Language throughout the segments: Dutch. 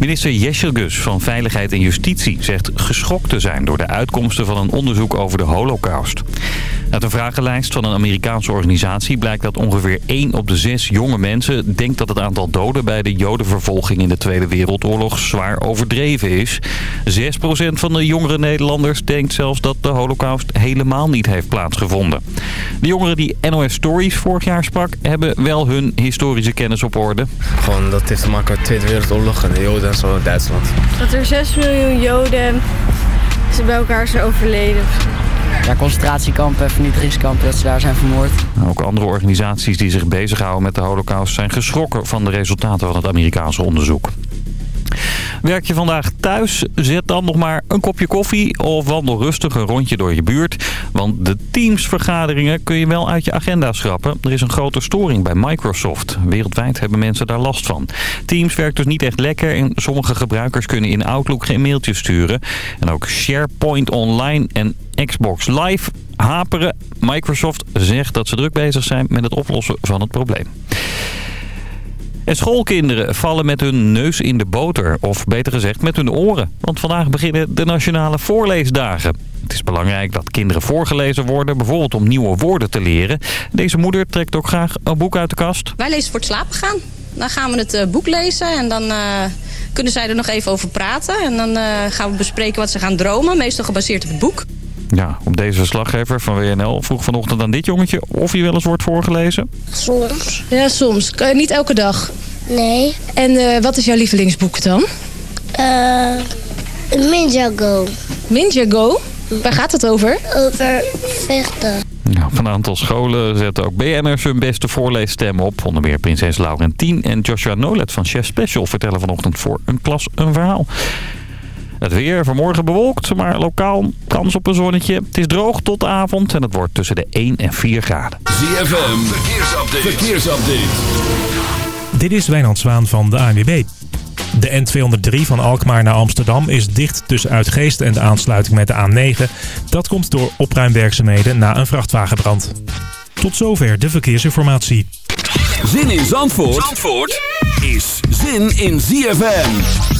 Minister Gus van Veiligheid en Justitie zegt geschokt te zijn door de uitkomsten van een onderzoek over de holocaust. Uit een vragenlijst van een Amerikaanse organisatie blijkt dat ongeveer 1 op de 6 jonge mensen denkt dat het aantal doden bij de jodenvervolging in de Tweede Wereldoorlog zwaar overdreven is. 6% van de jongere Nederlanders denkt zelfs dat de holocaust helemaal niet heeft plaatsgevonden. De jongeren die NOS Stories vorig jaar sprak hebben wel hun historische kennis op orde. Gewoon dat heeft te maken met de Tweede Wereldoorlog en de joden en zo in Duitsland. Dat er 6 miljoen joden bij elkaar zijn overleden ja, concentratiekampen, vernietigingskampen, dat ze daar zijn vermoord. Ook andere organisaties die zich bezighouden met de holocaust zijn geschrokken van de resultaten van het Amerikaanse onderzoek. Werk je vandaag thuis? Zet dan nog maar een kopje koffie of wandel rustig een rondje door je buurt. Want de Teams-vergaderingen kun je wel uit je agenda schrappen. Er is een grote storing bij Microsoft. Wereldwijd hebben mensen daar last van. Teams werkt dus niet echt lekker en sommige gebruikers kunnen in Outlook geen mailtjes sturen. En ook SharePoint Online en Xbox Live haperen. Microsoft zegt dat ze druk bezig zijn met het oplossen van het probleem. En schoolkinderen vallen met hun neus in de boter. Of beter gezegd met hun oren. Want vandaag beginnen de nationale voorleesdagen. Het is belangrijk dat kinderen voorgelezen worden, bijvoorbeeld om nieuwe woorden te leren. Deze moeder trekt ook graag een boek uit de kast. Wij lezen voor het slapen gaan. Dan gaan we het eh, boek lezen en dan uh, kunnen zij er nog even over praten. En dan uh, gaan we bespreken wat ze gaan dromen, meestal gebaseerd op het boek. Ja, op deze verslaggever van WNL vroeg vanochtend aan dit jongetje of hij wel eens wordt voorgelezen. Soms. Ja, soms. Niet elke dag? Nee. En uh, wat is jouw lievelingsboek dan? Uh, Ninjago. Ninjago? Waar gaat het over? Over vechten. Ja, van een aantal scholen zetten ook BN'ers hun beste voorleesstem op. Onder meer prinses Laurentien en Joshua Nolet van Chef Special vertellen vanochtend voor een klas een verhaal. Het weer vanmorgen bewolkt, maar lokaal kans op een zonnetje. Het is droog tot de avond en het wordt tussen de 1 en 4 graden. ZFM, verkeersupdate. verkeersupdate. Dit is Wijnand Zwaan van de ANWB. De N203 van Alkmaar naar Amsterdam is dicht tussen Uitgeest en de aansluiting met de A9. Dat komt door opruimwerkzaamheden na een vrachtwagenbrand. Tot zover de verkeersinformatie. Zin in Zandvoort, Zandvoort is zin in ZFM.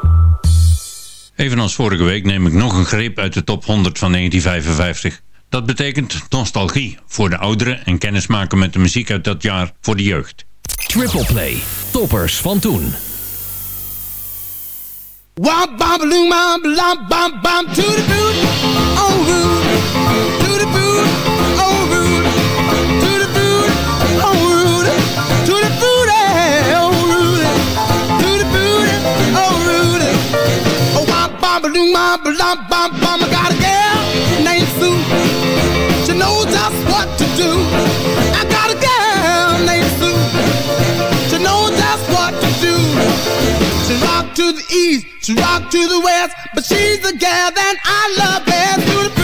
Evenals vorige week neem ik nog een greep uit de top 100 van 1955. Dat betekent nostalgie voor de ouderen en kennismaken met de muziek uit dat jaar voor de jeugd. Triple Play, toppers van toen. To the boot, oh root, to the boot, baloo bam bam bam bam. I got a girl named Sue. She knows just what to do. I got a girl named Sue. She knows just what to do. She rock to the east, she rock to the west, but she's the gal that I love best.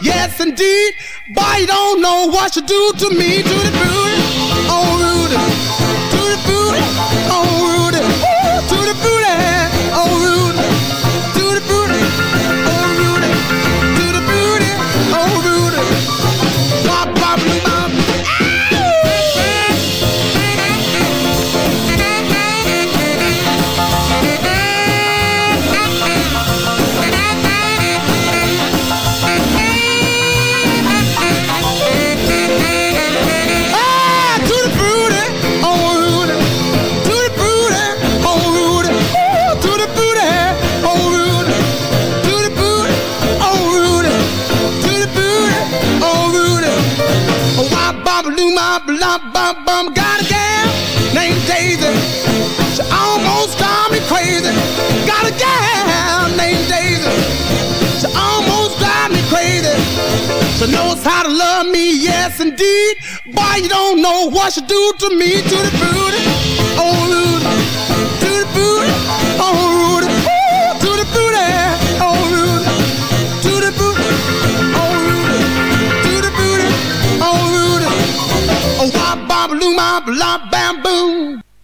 Yes indeed. But you don't know what you do to me, to the oh Rudy, to the oh Rudy, to the bump, bump, got a gal named Daisy. She almost drives me crazy. Got a gal named Daisy. She almost drives me crazy. She knows how to love me, yes indeed. Boy, you don't know what she do to me, to the booty, oh Rudy, to the booty, oh.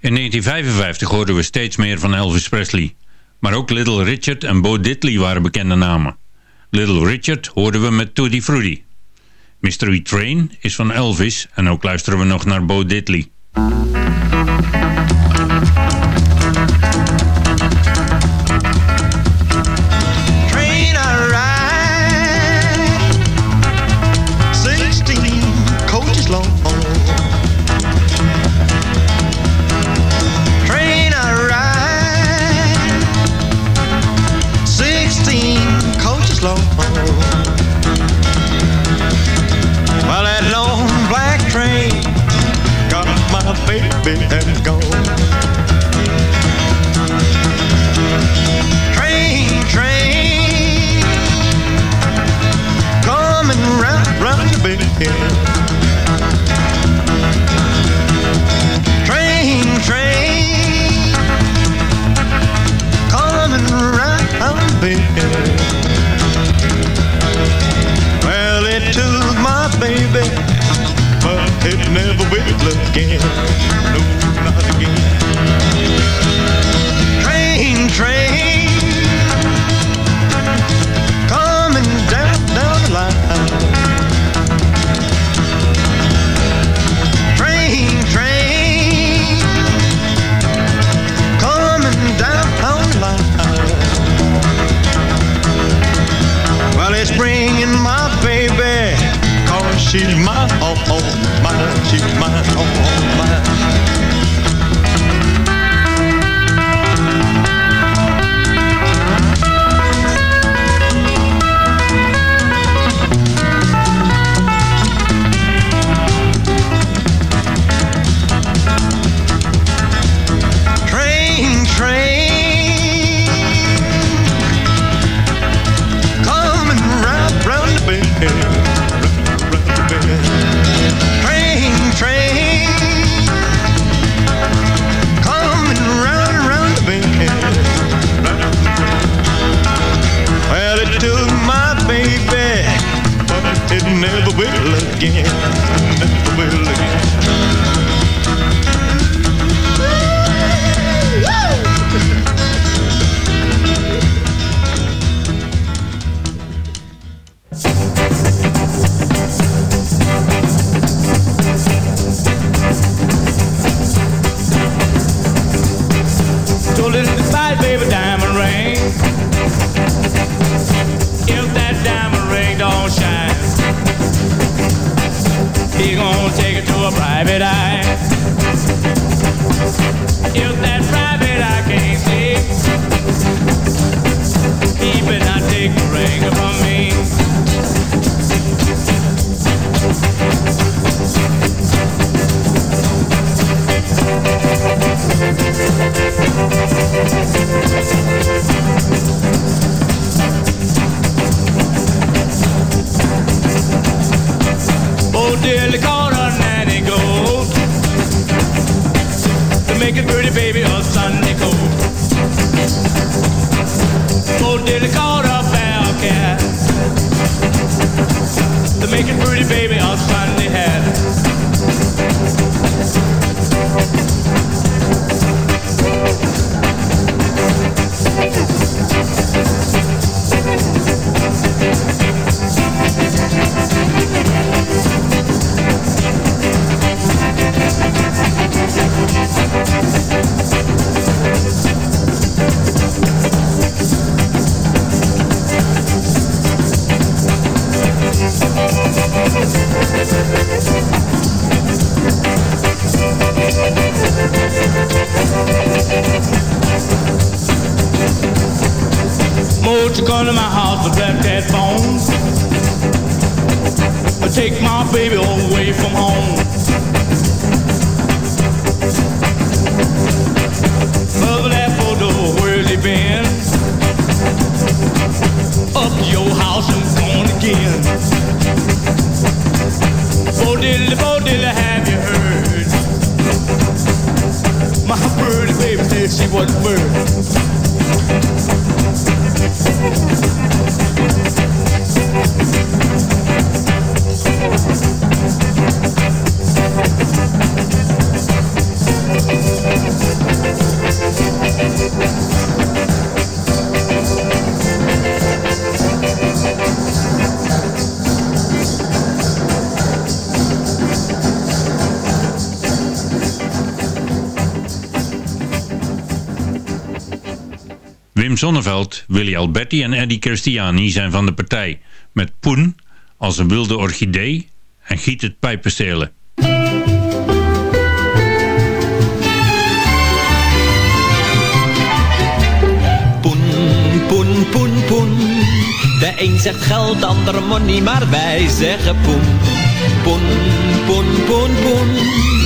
In 1955 hoorden we steeds meer van Elvis Presley. Maar ook Little Richard en Bo Diddley waren bekende namen. Little Richard hoorden we met Tootie Fruity. Mystery Train is van Elvis en ook luisteren we nog naar Bo Diddley. again. Maxima, oh oh, Maxima, oh oh, Wim Sonneveld, Willy Alberti en Eddie Christiani zijn van de partij. Met Poen als een wilde orchidee en Giet het pijpenstelen. Poen, poen, poen, poen. De een zegt geld, de ander money, maar wij zeggen poen. Poen, poen, poen, poen.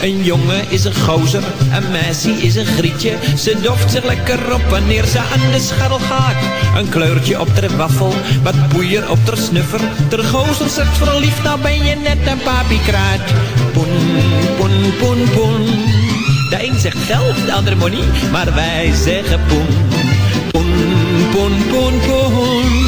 Een jongen is een gozer, een meisje is een grietje. Ze doft zich lekker op wanneer ze aan de scharrel gaat. Een kleurtje op de waffel, wat poeier op de snuffer. Ter gozer zegt verliefd, nou ben je net een papiekraat. Poen, poen, poen, poen. De een zegt geld, de ander money, maar wij zeggen poen. Poen, poen, poen, poen.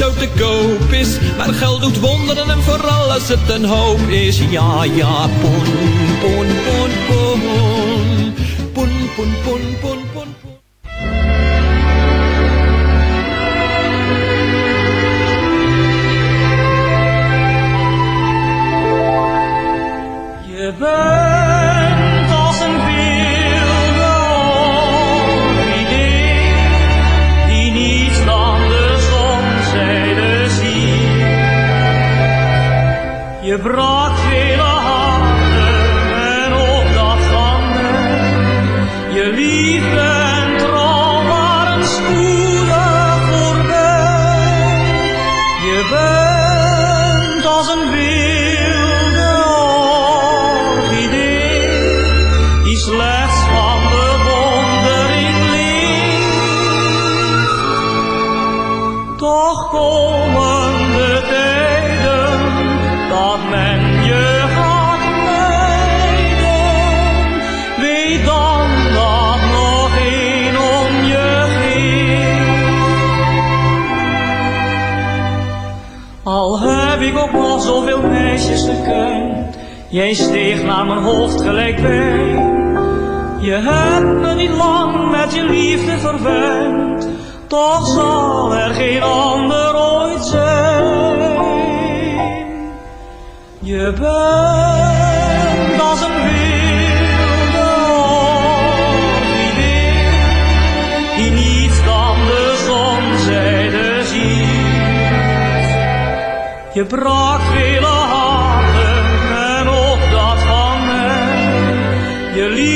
Zo te koop is. Maar geld doet wonderen en vooral als het een hoop is. Ja, ja, poen, poen, poen, poen. Poen, poen, poen. ร้อน jij steeg naar mijn hoofd gelijk bij. Je hebt me niet lang met je liefde verwend, toch zal er geen ander ooit zijn. Je bent als een wilde orchidee, die niet dan de zonzijde ziet. Je brak vele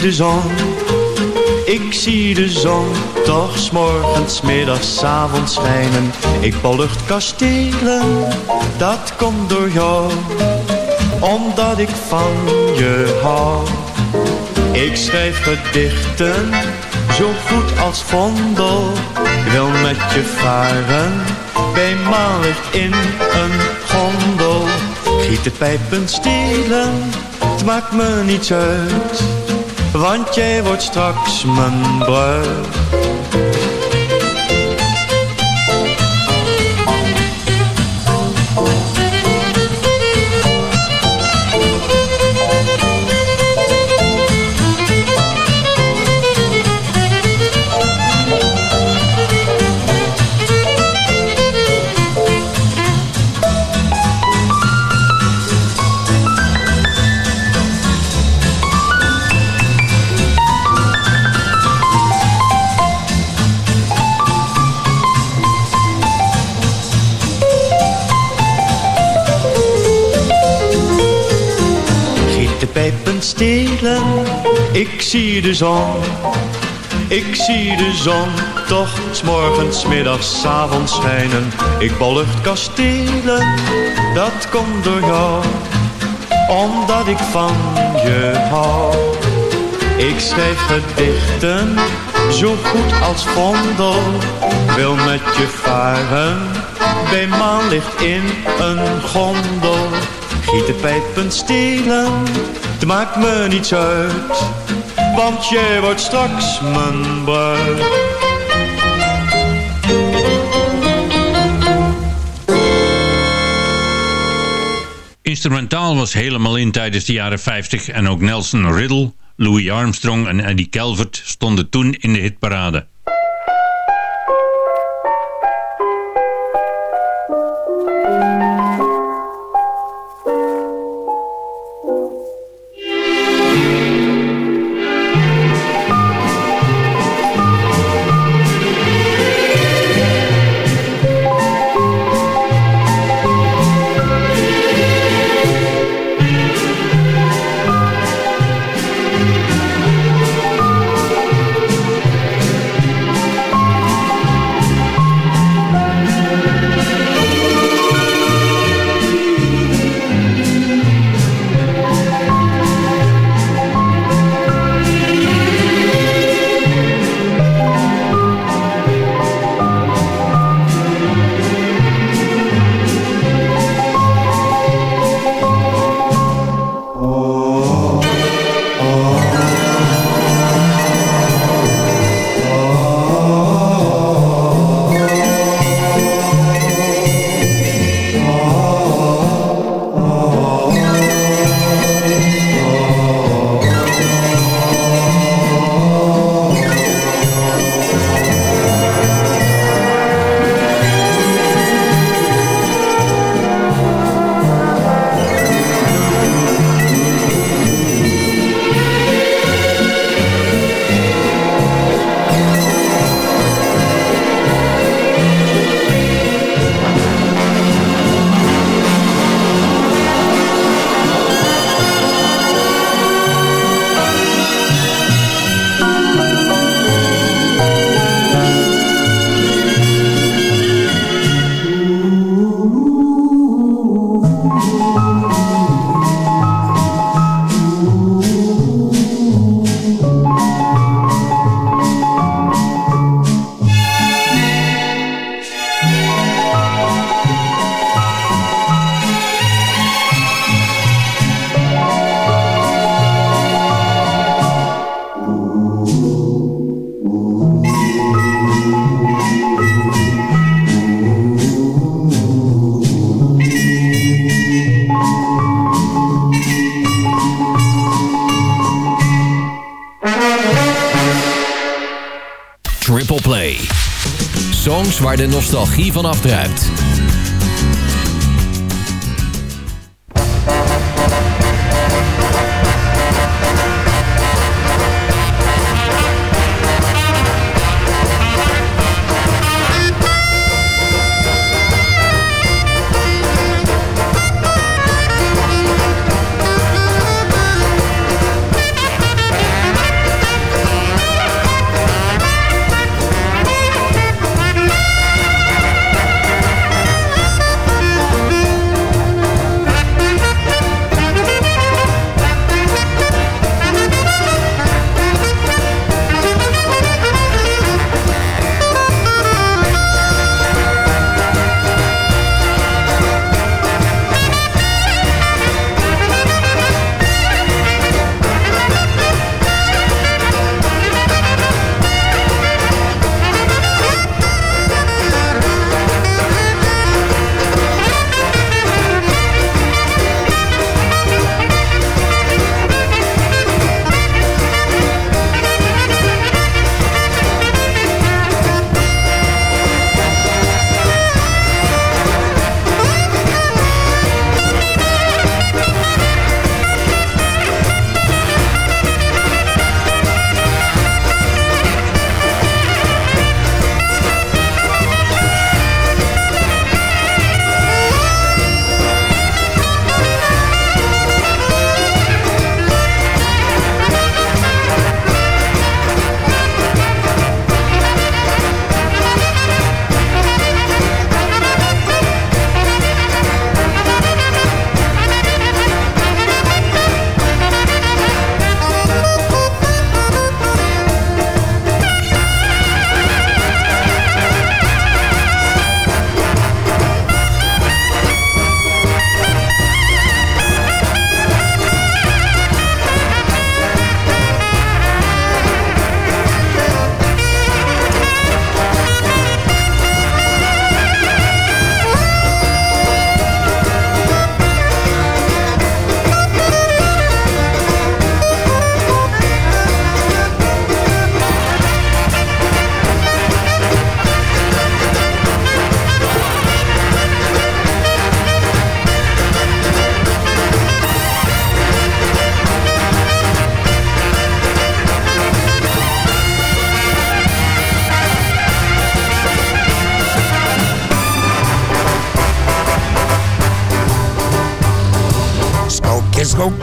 Zie de zon, ik zie de zon. Toch morgens, middags, avonds schijnen. Ik bouw luchtkastelen, dat komt door jou. Omdat ik van je hou. Ik schrijf gedichten, zo goed als vondel. Ik wil met je varen, bij in een gondel. Giet de pijpen stelen, het maakt me niets uit. Want jij wordt straks mijn bruid. De pijpen stelen, ik zie de zon. Ik zie de zon toch morgens, middags, avonds schijnen. Ik bouw luchtkastelen, dat komt door jou. Omdat ik van je hou. Ik schrijf gedichten, zo goed als vondel. Wil met je varen, bij maanlicht in een gondel. Giet de pijpen stelen, het maakt me niets uit. Want jij wordt straks mijn bruid. Instrumentaal was helemaal in tijdens de jaren 50 en ook Nelson Riddle, Louis Armstrong en Eddie Calvert stonden toen in de hitparade. Nostalgie van afdruipt.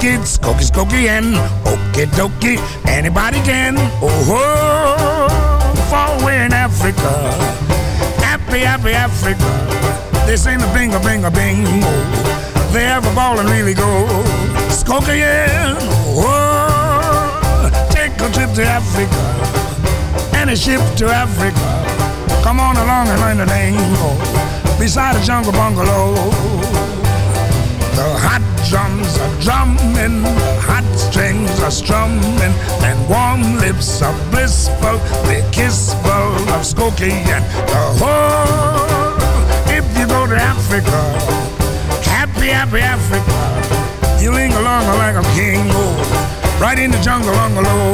Skokie, skokie, skokie, and okie dokie, anybody can. Oh, oh, far away in Africa, happy, happy Africa. They sing the bingo, bingo, bingo. They have a ball and really go. Skokie, yeah, oh, take a trip to Africa, and a ship to Africa. Come on along and learn the tango beside a jungle bungalow. Drums are drumming, the hot strings are strumming, and warm lips are blissful, the kissful of Skokie and the whole. If you go to Africa, happy, happy Africa, you ling along like a king, oh, right in the jungle bungalow.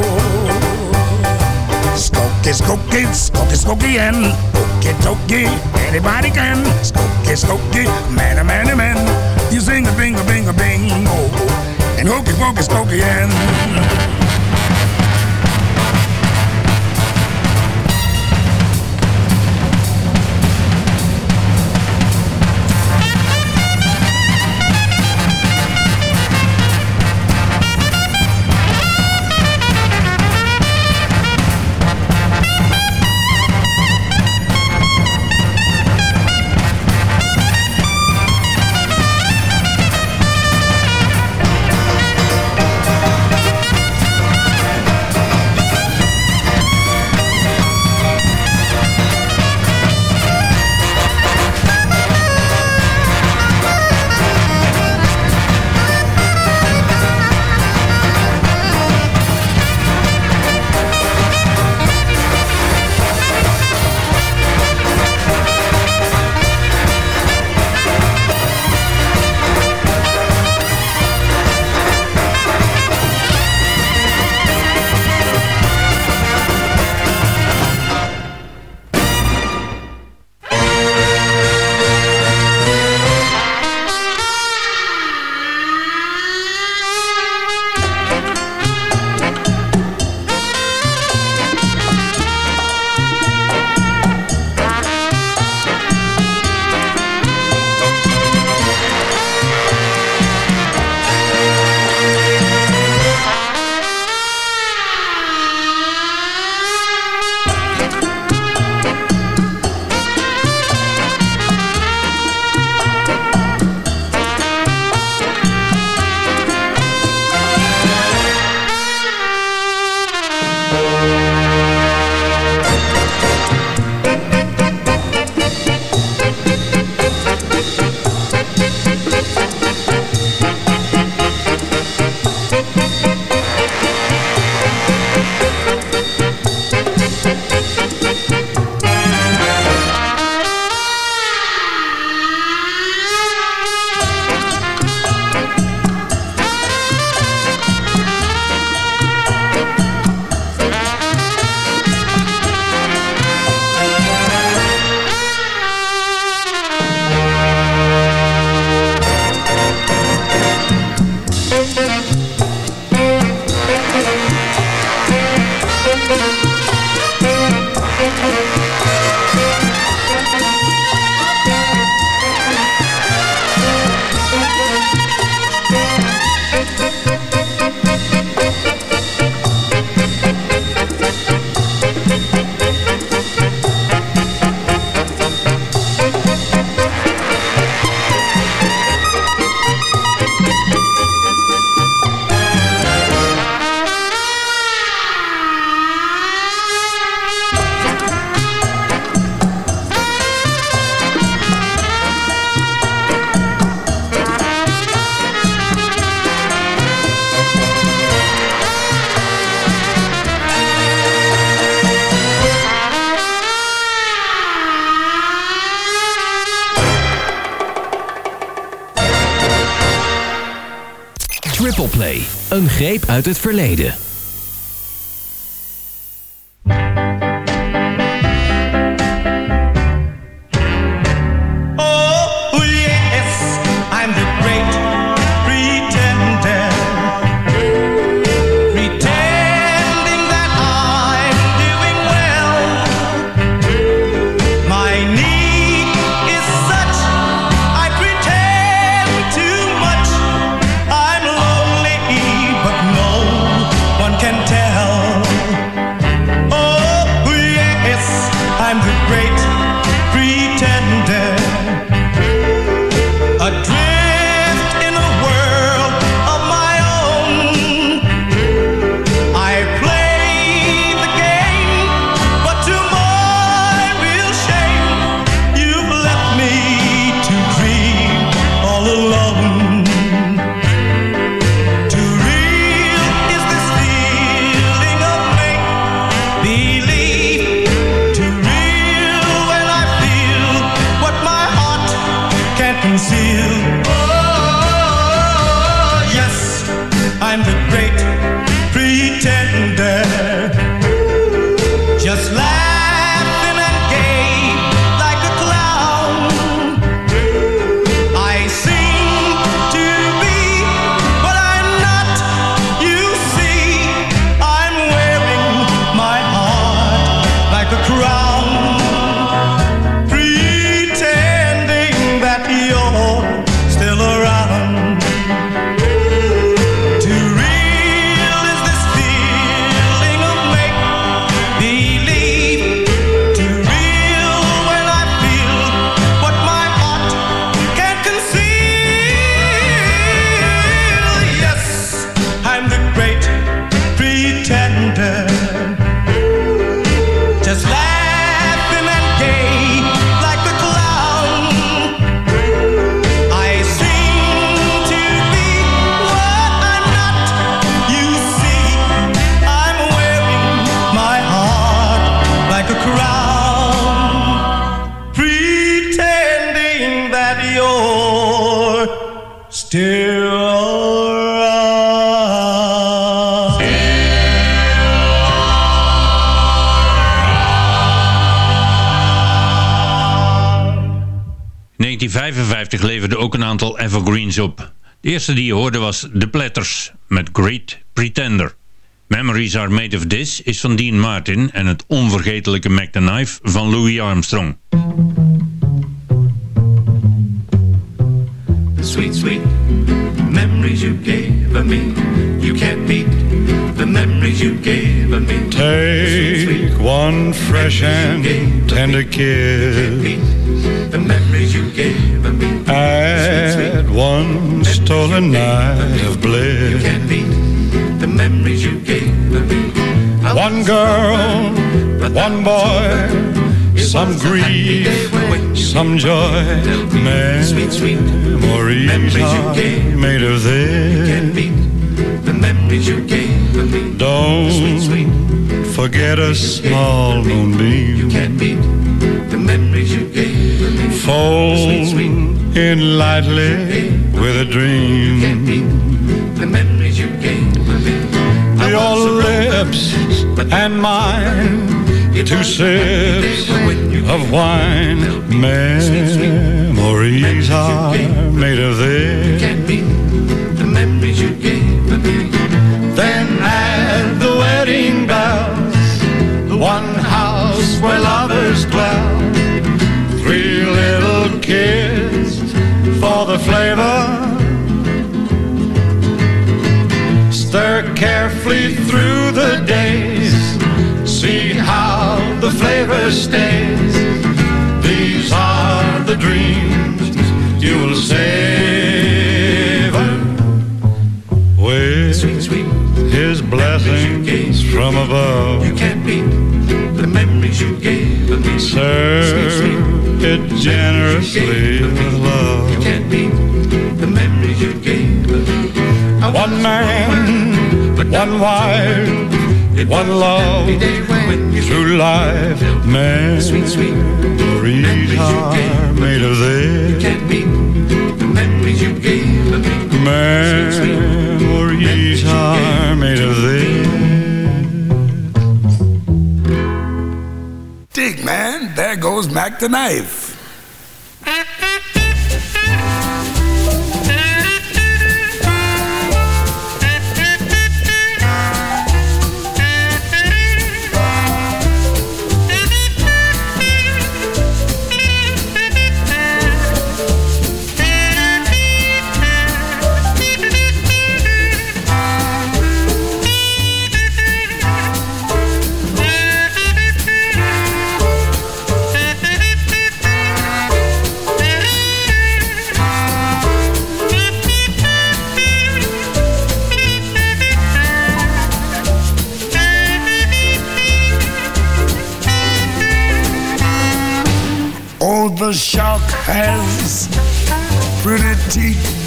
Skokie, skokie, skokie, skokie, and okie dokie, anybody can. Skokie, skokie, man, man, man. You sing a bing a bing a bingo, oh, oh. and hokey pokey skokie and. Uit het verleden. 1955 leverde ook een aantal evergreens op. De eerste die je hoorde was The Platters met Great Pretender. Memories Are Made of This is van Dean Martin en het onvergetelijke Mac the Knife van Louis Armstrong. The sweet, sweet memories you gave me. You can't beat the memories you gave me. Take one fresh and tender kiss. The memories you gave me. Add one stolen night of bliss. The memories you gave me. One girl, one boy, some grief, some joy. Memories are made of this. The memories you gave me. Don't forget a small moonbeam. The memories you gave me. Fold in lightly with a dream. The memories you gave me. Your lips and mine, two sips of wine. Memories are made of this. The flavor. Stir carefully through the days. See how the flavor stays. These are the dreams you will savor with his blessings from above. You can't beat the memories you gave me. Serve it generously with love. One man, one wife, one love, through life, man. Sweet, sweet. Memories are made of this. Memories you gave me. Memories are made of this. Dig, man. There goes Mac the Knife.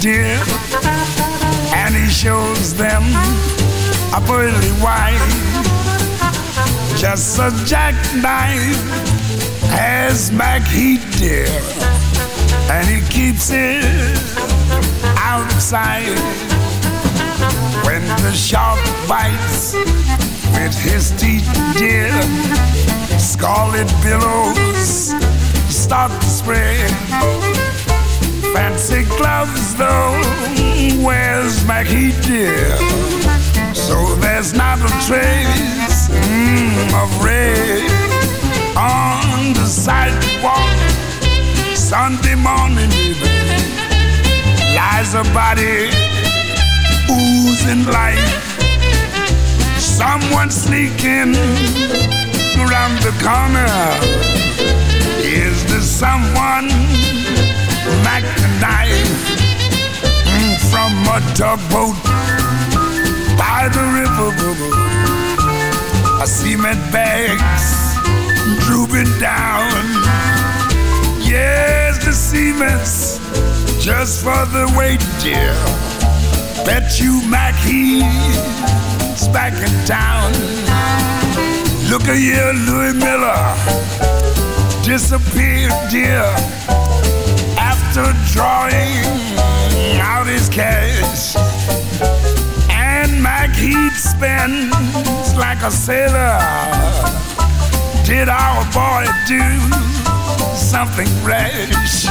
Dear, and he shows them a pearly white. Just a jackknife has Mac Heat, dear, and he keeps it outside. When the shark bites with his teeth, dear, scarlet billows start to spread. Fancy gloves, though, where's Mackie dear? So there's not a trace mm, of red on the sidewalk. Sunday morning, baby, lies a body oozing life. Someone sneaking around the corner. Is this someone Mac knife mm, from a tugboat by the river? A cement bags drooping down. Yes, the cement's just for the weight, dear. Bet you Mac back in town. Look at here, Louis Miller disappeared, dear, after drawing out his cash. And Mac Heat spends like a sailor. Did our boy do something rash?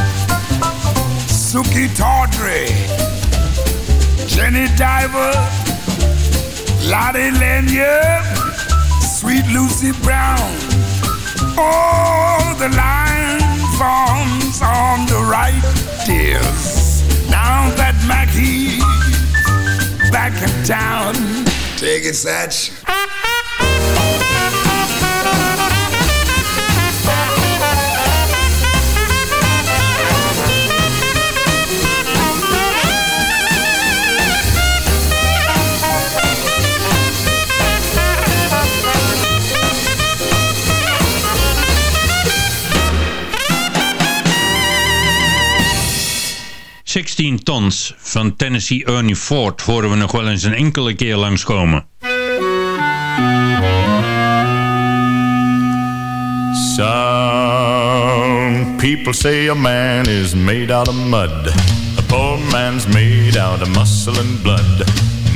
Suki Tawdry, Jenny Diver, Lottie Lanyard, Sweet Lucy Brown. Oh, the line on the right, dears. Now that Mackie's back in town. Take it, Satch. Tons van Tennessee Ernie Ford horen we nog wel eens een enkele keer langskomen. Some people say a man is made out of mud. A poor man's made out of muscle and blood.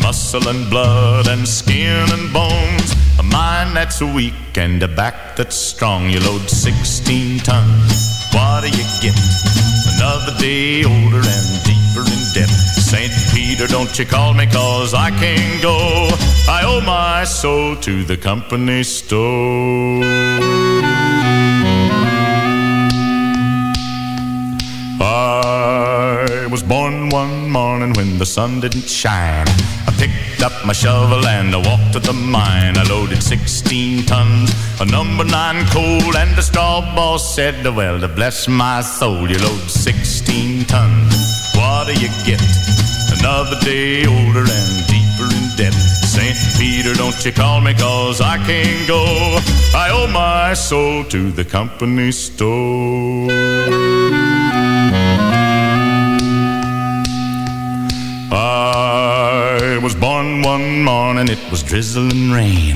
Muscle and blood and skin and bones. A mind that's weak and a back that's strong. You load 16 tons. What do you get? Another day older and deeper debt. St. Peter, don't you call me cause I can't go. I owe my soul to the company store. I was born one morning when the sun didn't shine. I picked up my shovel and I walked to the mine. I loaded 16 tons of number nine coal, and the straw boss said, Well, to bless my soul, you load 16 tons. What do you get? Another day older and deeper in debt. St. Peter, don't you call me cause I can't go. I owe my soul to the company store. I was born one morning, it was drizzling rain.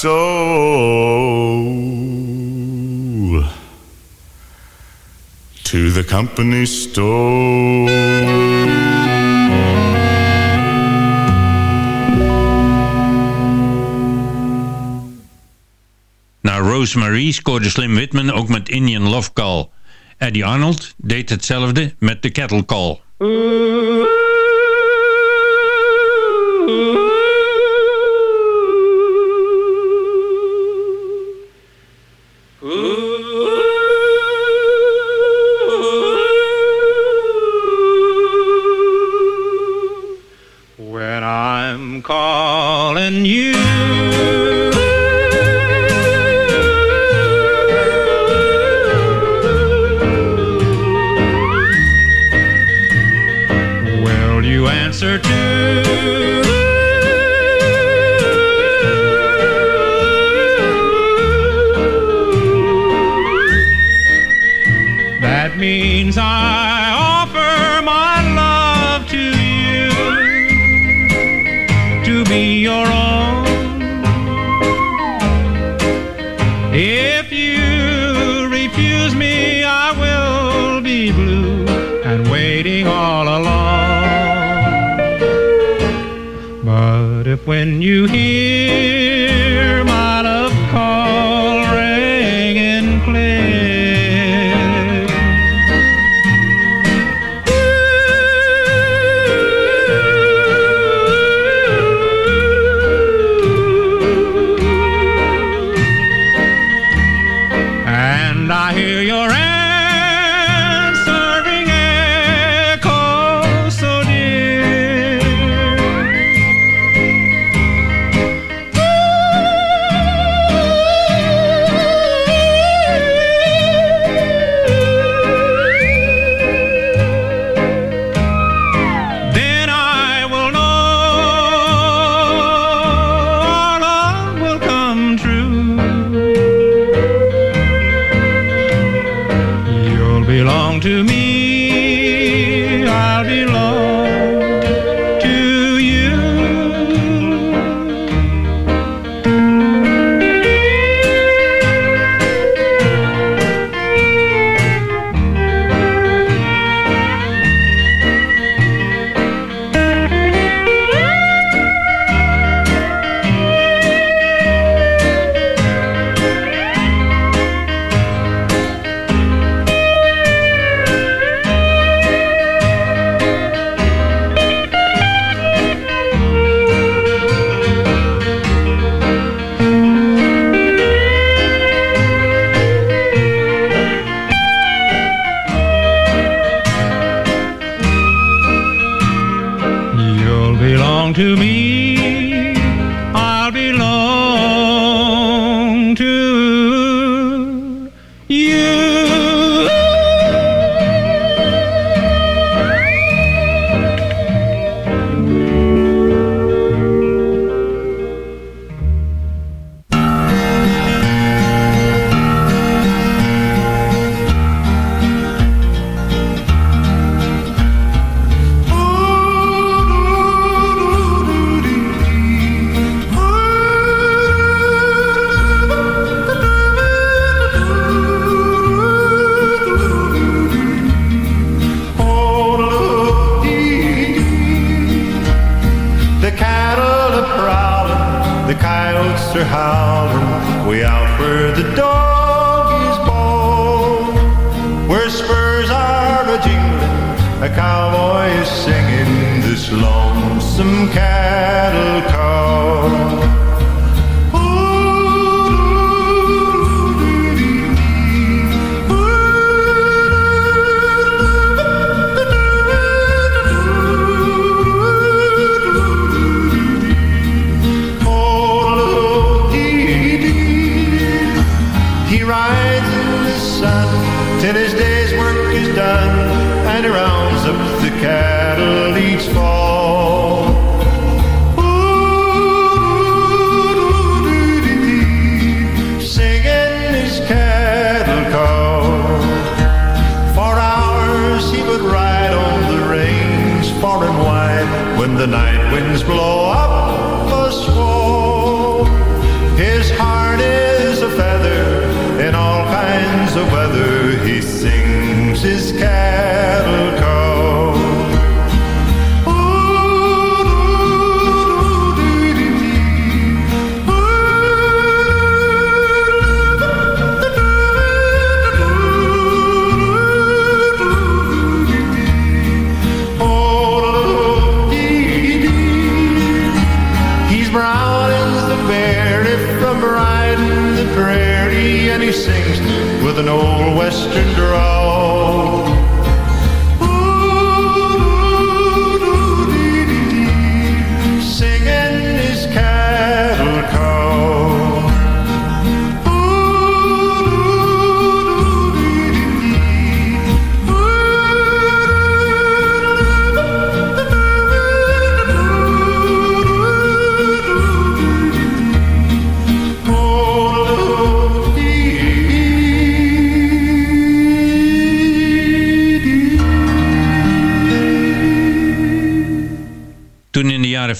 soul to the company store. Na Rosemary scoorde Slim Whitman ook met Indian Love Call. Eddie Arnold deed hetzelfde met The Cattle Call. You answer to? That means I when you hear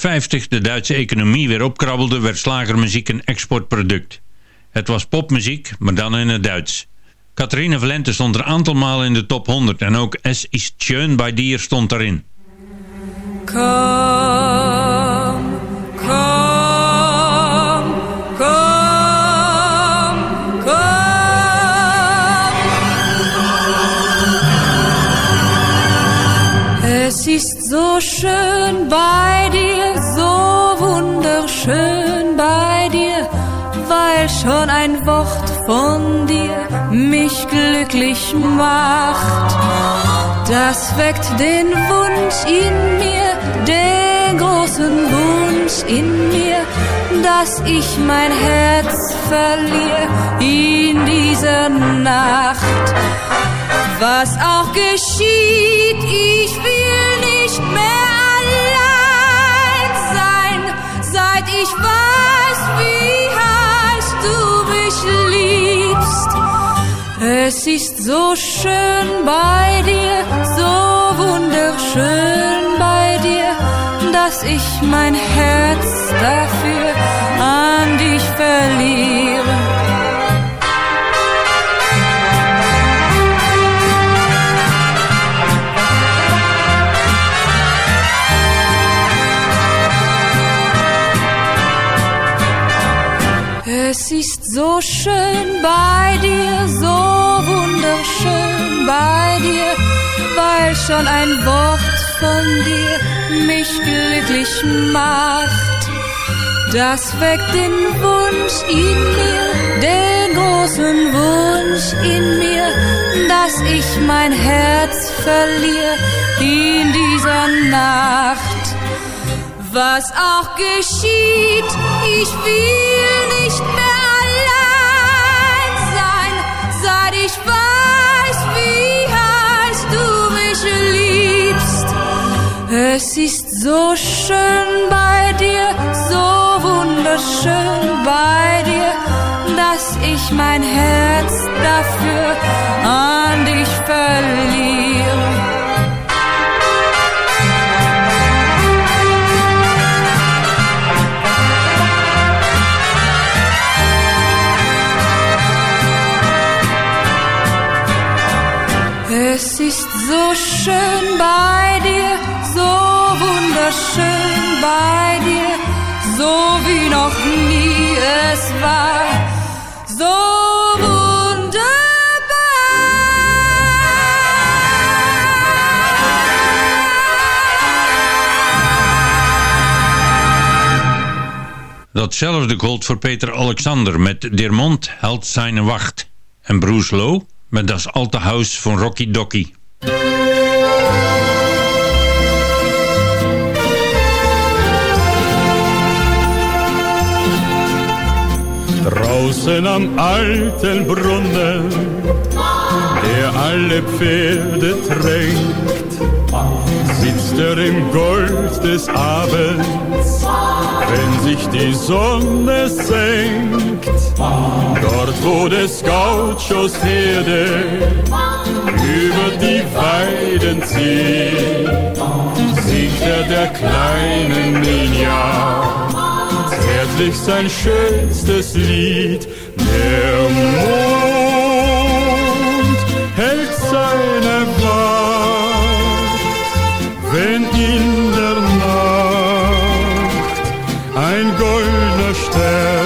50 de Duitse economie weer opkrabbelde, werd slagermuziek een exportproduct. Het was popmuziek, maar dan in het Duits. Catharina Valente stond er een aantal malen in de top 100 en ook Es ist schön bei dir stond daarin. Mich glücklich macht. Das weckt den Wunsch in mir, den großen Wunsch in mir, dass ich mein Herz verliere in dieser Nacht. Was auch geschieht, ich will nicht mehr allein sein, seit ich weiß, wie heiß du mich liebst. Es ist so schön bei dir, so wunderschön bei dir, dass ich mein Herz dafür an dich verliere. Es ist so schön bei dir, so wunderschön bei dir, weil schon ein Wort von dir mich glücklich macht. Das weckt den Wunsch in mir, den großen Wunsch in mir, dass ich mein Herz verliere in dieser Nacht. Was auch geschieht, ich will ich weiß, wie heiß du mich liebst. Es ist so schön bei dir, so wunderschön bei dir, dass ich mein Herz dafür an dich verliere. Es ist so schön bei dir, so wunderschön bei dir, so wie noch nie es war. So wunderbar. Datzelfde gold voor Peter Alexander met Dirmond held zijn wacht. En Bruce Lowe? Met Das Alte Haus van Rocky Docky. Draußen am alten Brunnen, der alle Pferde tränkt, sitzt er im Gold des Abends, wenn sich die Sonne senkt. Dort, wo des Gauchos Herde über die Weiden zieht, singt er der kleinen Ninja zärtlich sein schönstes Lied. Der Mond hält seine Wacht, wenn in der Nacht ein goldener Stern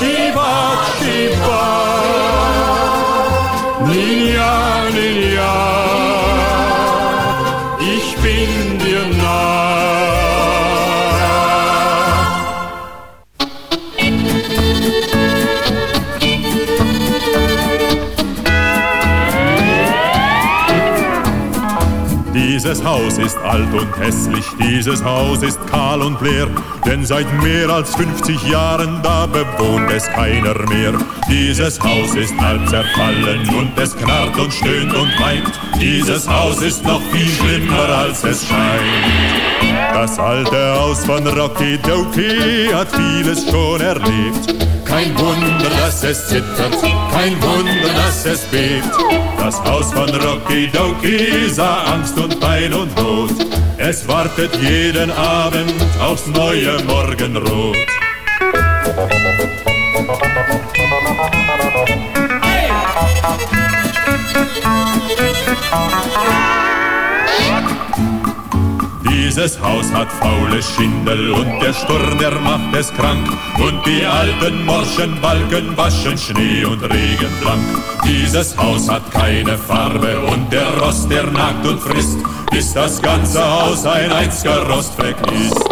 Aja, Chiba, Chiba, Ninja, Haus ist alt und hässlich, dieses Haus ist kahl und leer, denn seit mehr als 50 Jahren da bewohnt es keiner mehr. Dieses Haus ist halb zerfallen und es knarrt und stöhnt und weint. Dieses Haus ist noch viel schlimmer als es scheint. Das alte Haus von Rocky Dokie hat vieles schon erlebt. Kein Wunder, dass es zittert, kein Wunder, dass es bebt. Das Haus von Rocky Dokie sah Angst und Pein und Not. Es wartet jeden Abend aufs neue Morgenrot. Dieses Haus hat faule Schindel und der Sturm, der macht es krank. Und die alten morschen Balken waschen Schnee und Regen blank. Dieses Haus hat keine Farbe und der Rost, der nagt und frisst, bis das ganze Haus ein einziger Rostfleck ist.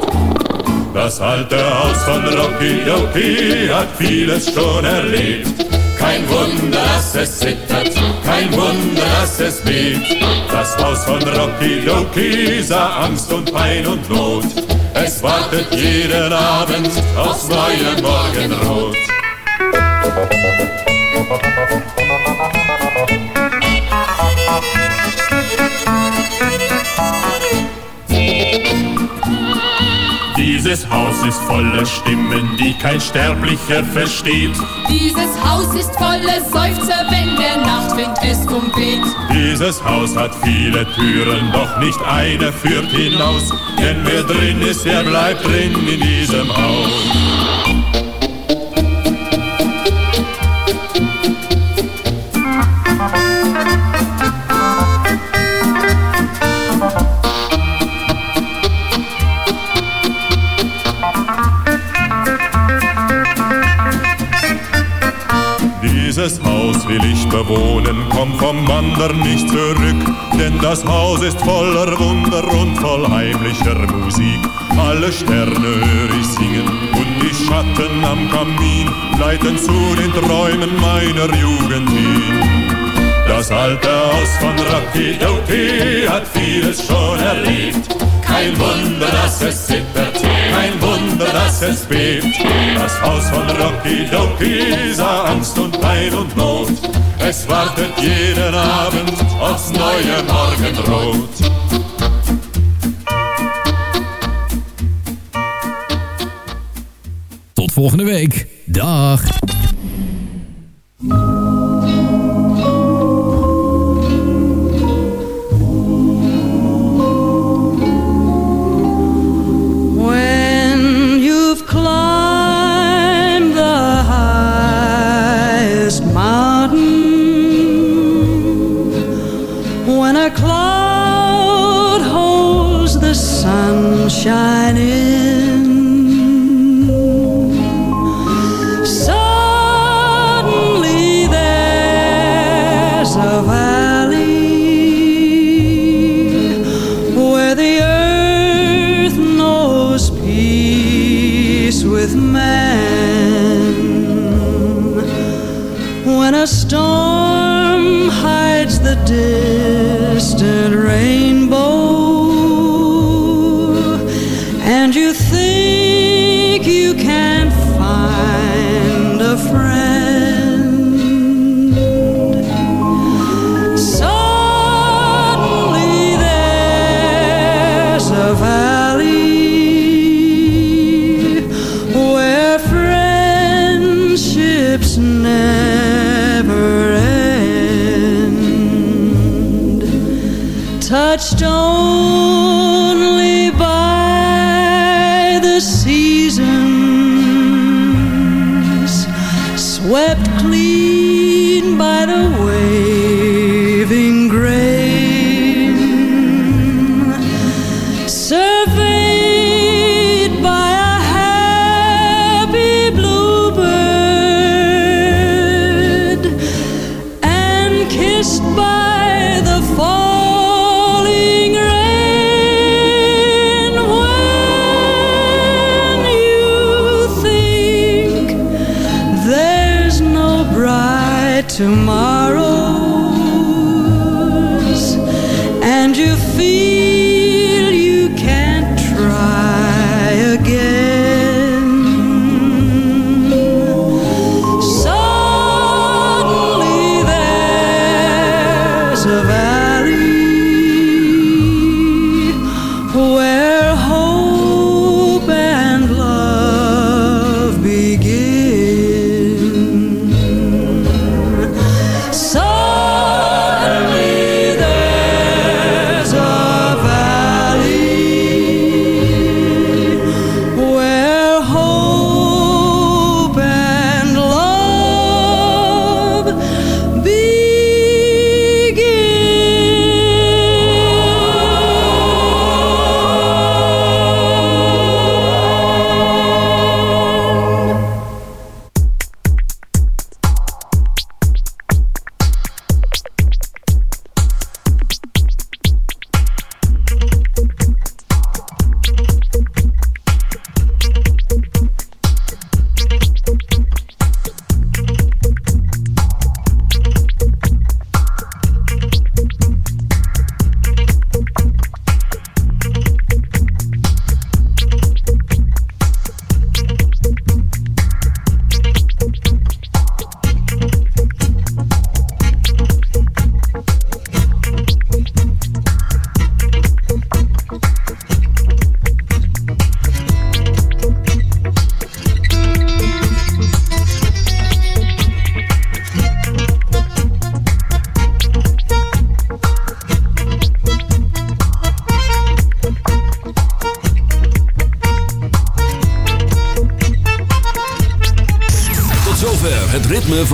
Das alte Haus von Rocky Dokie hat vieles schon erlebt. Kein Wunder, dass es zittert, kein Wunder, dass es bebt. Das Haus von Rocky Dokie sah Angst und Pein und Not. Es wartet jeden Abend aufs neue Morgenrot. Dieses Haus ist voller Stimmen, die kein Sterblicher versteht. Dieses Haus ist voller Seufzer, wenn der Nachtwind es umweht. Dieses Haus hat viele Türen, doch nicht eine führt hinaus. Denn wer drin ist, der bleibt drin in diesem Haus. Will ich bewohnen, komm vom Wandern nicht zurück, denn das Haus ist voller Wunder und voll heimlicher Musik. Alle Sterne höre ich singen und die Schatten am Kamin leiten zu den Träumen meiner Jugend hin. Das alte Haus von Doki hat vieles schon erlebt. Kein Wunder, dass es zittert, Wunder, dass es bebt. Das Haus von Rocky Doki sah Angst und Pein und Not. Es wartet jeden Abend aufs neue Morgenrot. Tot volgende week. Dag. survive